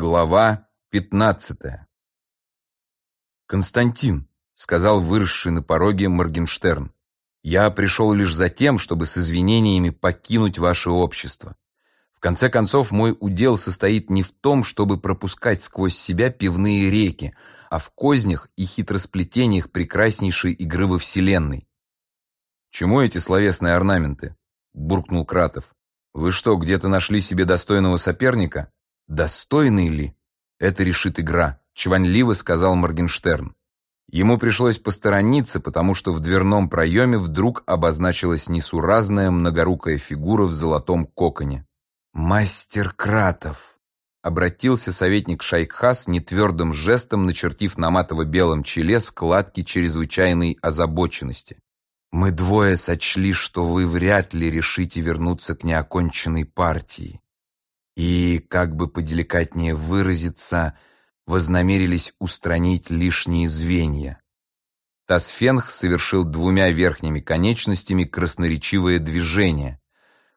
Глава пятнадцатая. «Константин», — сказал выросший на пороге Моргенштерн, «я пришел лишь за тем, чтобы с извинениями покинуть ваше общество. В конце концов, мой удел состоит не в том, чтобы пропускать сквозь себя пивные реки, а в кознях и хитросплетениях прекраснейшей игры во Вселенной». «Чему эти словесные орнаменты?» — буркнул Кратов. «Вы что, где-то нашли себе достойного соперника?» Достойный ли? Это решит игра, чванливо сказал Моргенштерн. Ему пришлось посторониться, потому что в дверном проеме вдруг обозначилась несуразная многорукая фигура в золотом коконе. «Мастер Кратов!» — обратился советник Шайкхас нетвердым жестом, начертив на матово-белом челе складки чрезвычайной озабоченности. «Мы двое сочли, что вы вряд ли решите вернуться к неоконченной партии и, как бы поделикатнее выразиться, вознамерились устранить лишние звенья. Тасфенх совершил двумя верхними конечностями красноречивое движение,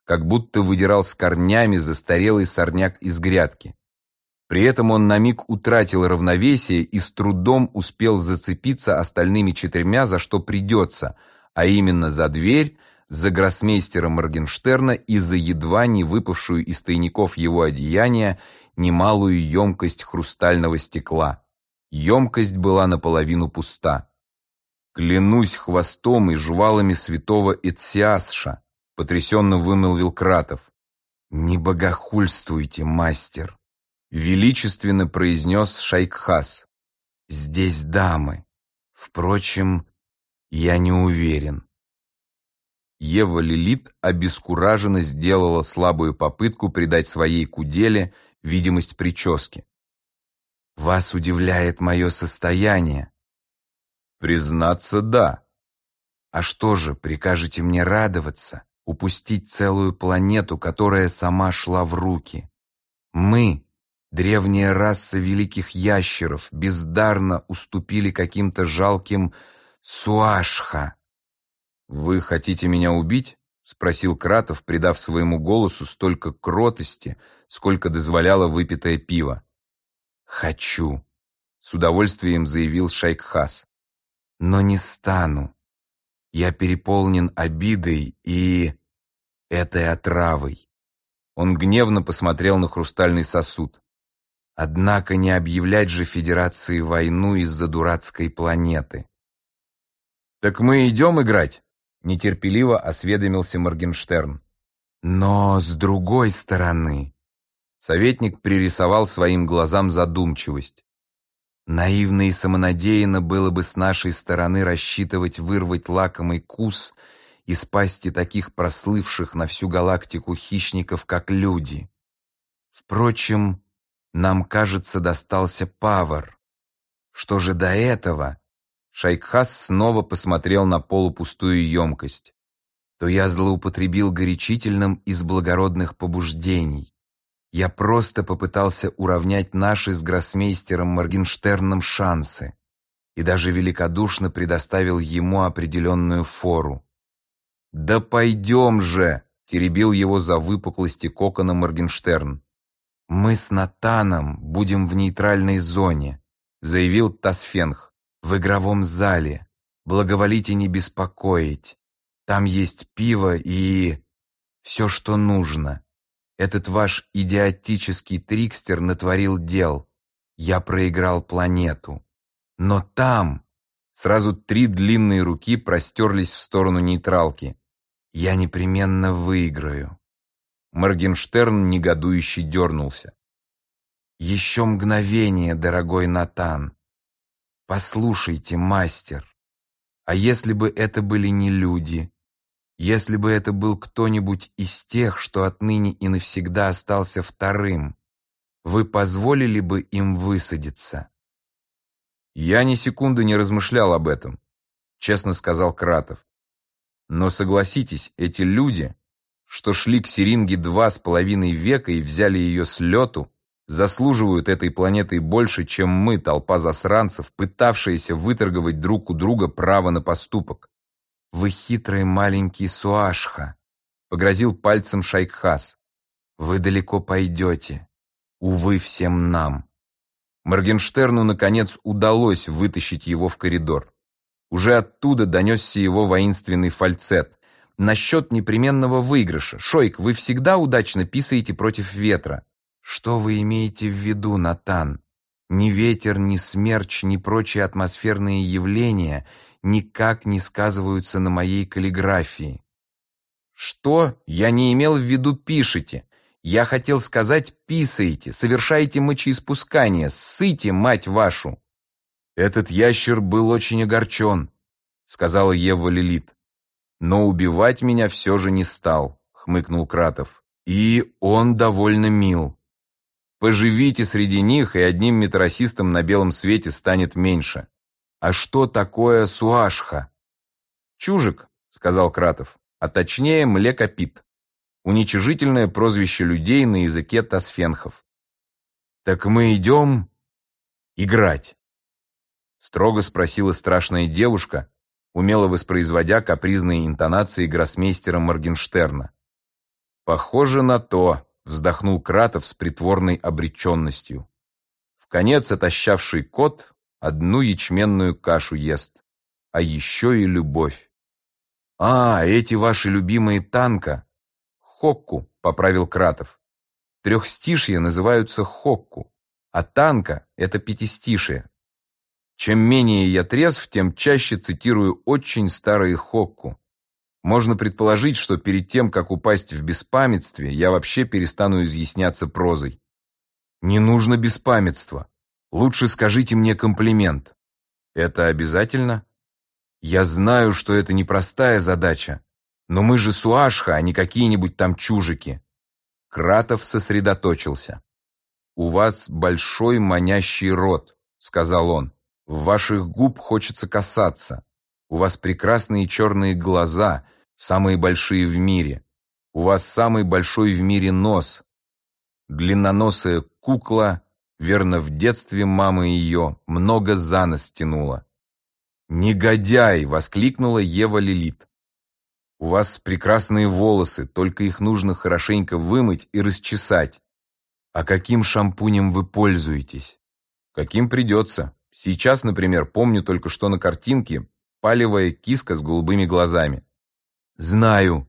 как будто выдирал с корнями застарелый сорняк из грядки. При этом он на миг утратил равновесие и с трудом успел зацепиться остальными четырьмя, за что придется, а именно за дверь, за гроссмейстера Моргенштерна и за едва не выпавшую из тайников его одеяния немалую емкость хрустального стекла. Емкость была наполовину пуста. «Клянусь хвостом и жвалами святого Эциасша», — потрясенно вымолвил Кратов. «Не богохульствуйте, мастер», — величественно произнес Шайкхас. «Здесь дамы. Впрочем, я не уверен». Ева Лилит обескураженно сделала слабую попытку придать своей куделе видимость прически. «Вас удивляет мое состояние?» «Признаться, да». «А что же, прикажете мне радоваться, упустить целую планету, которая сама шла в руки? Мы, древняя раса великих ящеров, бездарно уступили каким-то жалким суашха, «Вы хотите меня убить?» — спросил Кратов, придав своему голосу столько кротости, сколько дозволяло выпитое пиво. «Хочу», — с удовольствием заявил Шайкхас. «Но не стану. Я переполнен обидой и... этой отравой». Он гневно посмотрел на хрустальный сосуд. Однако не объявлять же Федерации войну из-за дурацкой планеты. «Так мы идем играть?» Нетерпеливо осведомился Моргенштерн. Но с другой стороны, советник пририсовал своим глазам задумчивость. Наивно и самонадеянно было бы с нашей стороны рассчитывать вырвать лакомый кус из пасти таких прослывших на всю галактику хищников, как люди. Впрочем, нам, кажется, достался павар. Что же до этого, Шайкхас снова посмотрел на полупустую емкость. То я злоупотребил горячительным из благородных побуждений. Я просто попытался уравнять наши с гроссмейстером Моргенштерном шансы и даже великодушно предоставил ему определенную фору. «Да пойдем же!» — теребил его за выпуклости кокона Моргенштерн. «Мы с Натаном будем в нейтральной зоне», — заявил Тасфенх в игровом зале. Благоволите не беспокоить. Там есть пиво и... все, что нужно. Этот ваш идиотический трикстер натворил дел. Я проиграл планету. Но там... Сразу три длинные руки простерлись в сторону нейтралки. Я непременно выиграю. Моргенштерн негодующе дернулся. «Еще мгновение, дорогой Натан. Послушайте, мастер, а если бы это были не люди, если бы это был кто-нибудь из тех, что отныне и навсегда остался вторым, вы позволили бы им высадиться? Я ни секунды не размышлял об этом, честно сказал Кратов. Но согласитесь, эти люди, что шли к Серинге два с половиной века и взяли ее с лету, заслуживают этой планеты больше, чем мы, толпа засранцев, пытавшиеся выторговать друг у друга право на поступок. «Вы хитрый маленький Суашха», — погрозил пальцем Шайкхас. «Вы далеко пойдете. Увы, всем нам. Моргенштерну, наконец, удалось вытащить его в коридор. Уже оттуда донесся его воинственный фальцет. «Насчет непременного выигрыша. Шойк, вы всегда удачно писаете против ветра». «Что вы имеете в виду, Натан? Ни ветер, ни смерч, ни прочие атмосферные явления никак не сказываются на моей каллиграфии». «Что? Я не имел в виду пишете. Я хотел сказать писаете, совершаете мочеиспускание, ссыте, мать вашу!» «Этот ящер был очень огорчен», — сказала Ева Лилит. «Но убивать меня все же не стал», — хмыкнул Кратов. «И он довольно мил. Поживите среди них, и одним метросистом на белом свете станет меньше. А что такое суашха?» «Чужик», — сказал Кратов, — «а точнее млекопит» уничижительное прозвище людей на языке тасфенхов. «Так мы идем играть?» Строго спросила страшная девушка, умело воспроизводя капризные интонации гроссмейстера Моргенштерна. «Похоже на то», — вздохнул Кратов с притворной обреченностью. В конец отощавший кот одну ячменную кашу ест, а еще и любовь. «А, эти ваши любимые танка!» «Хокку», — поправил Кратов. Трехстишья называются хокку, а танка — это пятистишие. Чем менее я трезв, тем чаще цитирую очень старые хокку. Можно предположить, что перед тем, как упасть в беспамятстве, я вообще перестану изъясняться прозой. Не нужно беспамятства. Лучше скажите мне комплимент. Это обязательно? Я знаю, что это непростая задача, но мы же Суашха, а не какие-нибудь там чужики. Кратов сосредоточился. «У вас большой манящий рот», — сказал он. «В ваших губ хочется касаться. У вас прекрасные черные глаза, самые большие в мире. У вас самый большой в мире нос. Длинноносая кукла, верно, в детстве мама ее много за нос тянула». «Негодяй!» — воскликнула Ева Лилит. У вас прекрасные волосы, только их нужно хорошенько вымыть и расчесать. А каким шампунем вы пользуетесь? Каким придется. Сейчас, например, помню только что на картинке палевая киска с голубыми глазами. Знаю.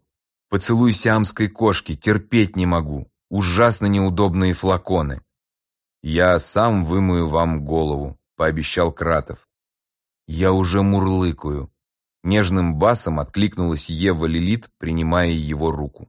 Поцелуй сиамской кошки, терпеть не могу. Ужасно неудобные флаконы. Я сам вымою вам голову, пообещал Кратов. Я уже мурлыкаю. Нежным басом откликнулась Ева Лилит, принимая его руку.